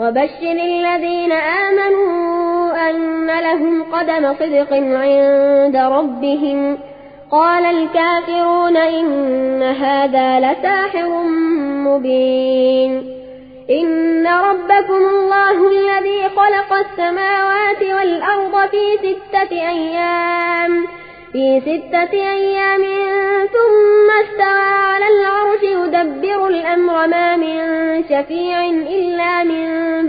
وبشر الذين آمنوا أن لهم قدم صدق عند ربهم. قال الكافرون إن هذا لساحر مبين. إن ربكم الله الذي خلق السماوات والأرض في ستة أيام. في ستة أيام ثم استوى على العرش يدبر الأمر. ما من شفيع إلا من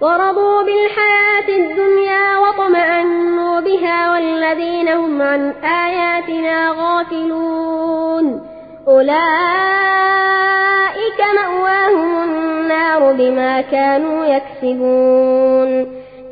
ورضوا بالحياة الدنيا وطمأنوا بها والذين هم عن آياتنا غافلون. أولئك مأواهم النار بما كانوا يكسبون.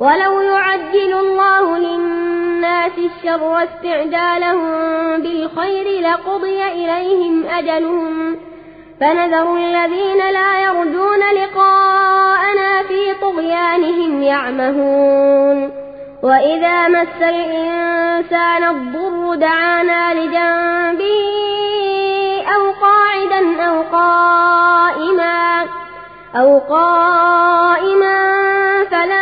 ولو يعجل الله للناس الشر استعجالهم بالخير لقضي إليهم أجلهم. فنذر الذين لا يرجون لقاءنا في طغيانهم يعمهون. وإذا مس الإنسان الضر دعانا لجنبه أو قاعدا أو قائما أو قائما فلما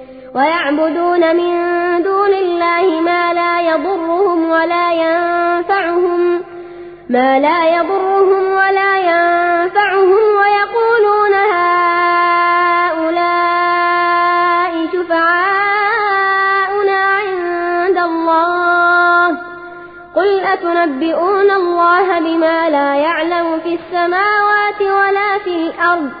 ويعبدون من دون الله ما لا يضرهم ولا ينفعهم ما لا يضرهم ولا ينفعهم ويقولون هؤلاء شفعاؤنا عند الله. قل أتنبئون الله بما لا يعلم في السماوات ولا في الأرض؟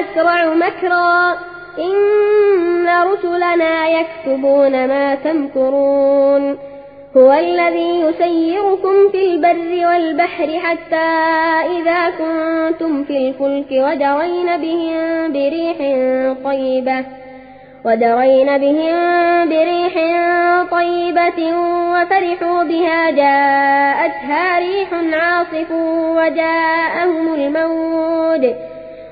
أسرع مكرا. إن رسلنا يكتبون ما تمكرون. هو الذي يسيركم في البر والبحر حتى إذا كنتم في الفلك ودرين بهم بريح طيبة. ودرين بهم بريح طيبة وفرحوا بها. جاءتها ريح عاصف وجاءهم الموج.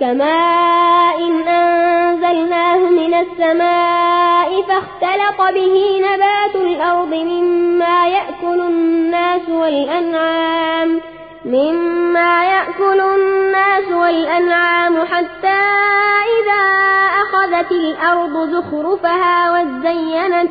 كماء أنزلناه من السماء فاختلط به نبات الأرض مما يأكل الناس والأنعام مما يأكل الناس والأنعام حتى إذا أخذت الأرض زخرفها وزينت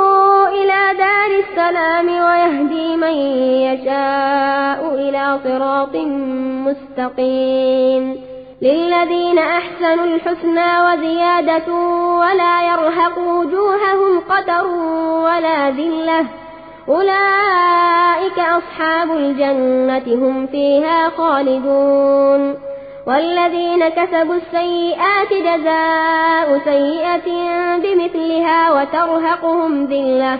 من يشاء إلى صراط مستقيم. للذين أحسنوا الحسنى وزيادة ولا يرهق وجوههم قتر ولا ذلة. أولئك أصحاب الجنة هم فيها خالدون. والذين كسبوا السيئات جزاء سيئة بمثلها وترهقهم ذلة.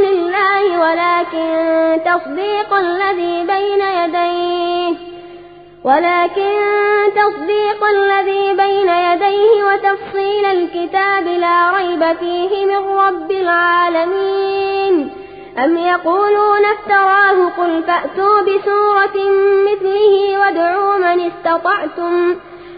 دون الله ولكن تصديق الذي بين يديه ولكن تصديق الذي بين يديه وتفصيل الكتاب لا ريب فيه من رب العالمين. أم يقولون افتراه قل فأتوا بسورة مثله وادعوا من استطعتم.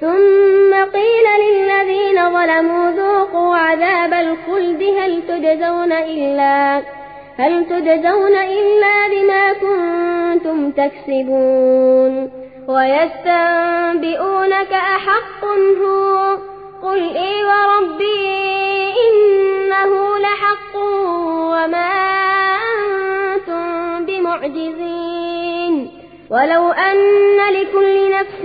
ثم قيل للذين ظلموا ذوقوا عذاب الخلد هل تجزون إلا هل تجزون إلا بما كنتم تكسبون ويستنبئونك أحق هو قل إي وربي إنه لحق وما أنتم بمعجزين ولو أن لكل نفس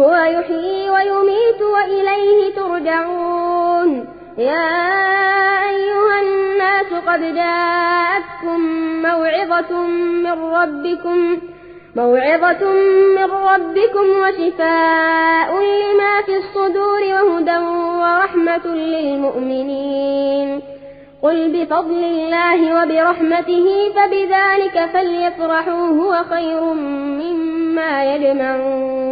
هو يحيي ويميت وإليه ترجعون. يا أيها الناس قد جاءتكم موعظة من ربكم موعظة من ربكم وشفاء لما في الصدور وهدى ورحمة للمؤمنين. قل بفضل الله وبرحمته فبذلك فليفرحوا هو خير مما يجمعون.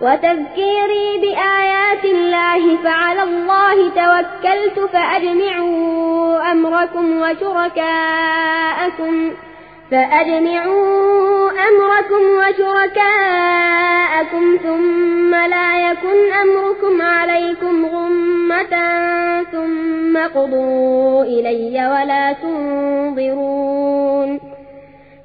وتذكيري بآيات الله فعلى الله توكلت فأجمعوا أمركم وشركاءكم فأجمعوا أمركم وشركاءكم ثم لا يكن أمركم عليكم غمة ثم قضوا إلي ولا تنظرون.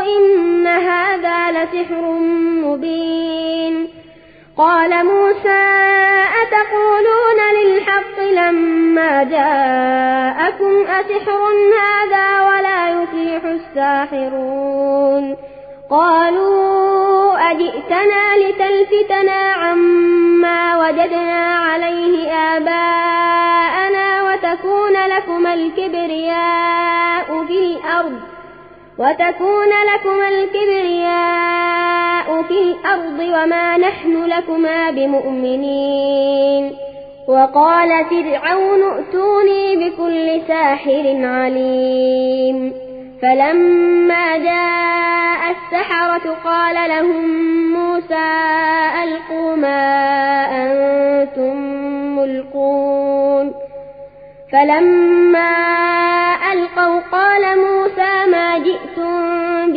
إن هذا لسحر مبين قال موسى أتقولون للحق لما جاءكم أسحر هذا ولا يفلح الساحرون قالوا أجئتنا لتلفتنا عما وجدنا عليه آباءنا وتكون لكما الكبرياء في الأرض وتكون لكما الكبرياء في الأرض وما نحن لكما بمؤمنين. وقال فرعون ائتوني بكل ساحر عليم. فلما جاء السحرة قال لهم موسى ألقوا ما أنتم ملقون. فلما ألقوا قال موسى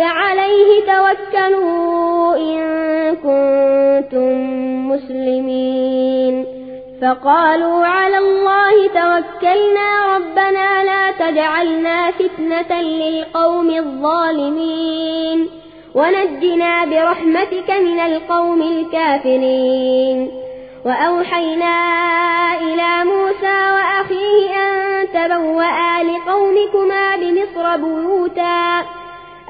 فعليه توكلوا إن كنتم مسلمين. فقالوا على الله توكلنا ربنا لا تجعلنا فتنة للقوم الظالمين. ونجنا برحمتك من القوم الكافرين. وأوحينا إلى موسى وأخيه أن تبوأ لقومكما بمصر بيوتا.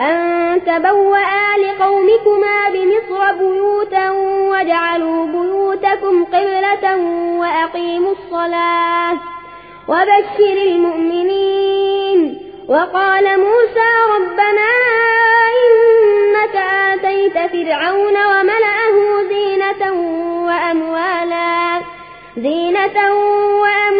أن تبوأ لقومكما بمصر بيوتا وجعلوا بيوتكم قبلة وأقيموا الصلاة وبشر المؤمنين وقال موسى ربنا إنك آتيت فرعون وملأه زينة وأموالا زينة وأموالا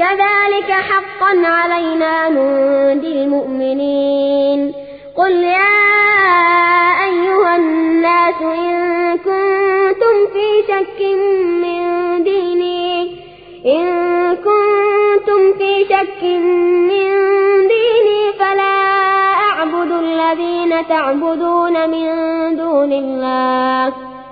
كذلك حقا علينا ننجي المؤمنين. قل يا أيها الناس إن كنتم في شك من ديني إن كنتم في شك من ديني فلا أعبد الذين تعبدون من دون الله.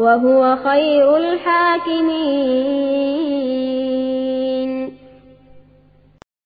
وهو خير الحاكمين.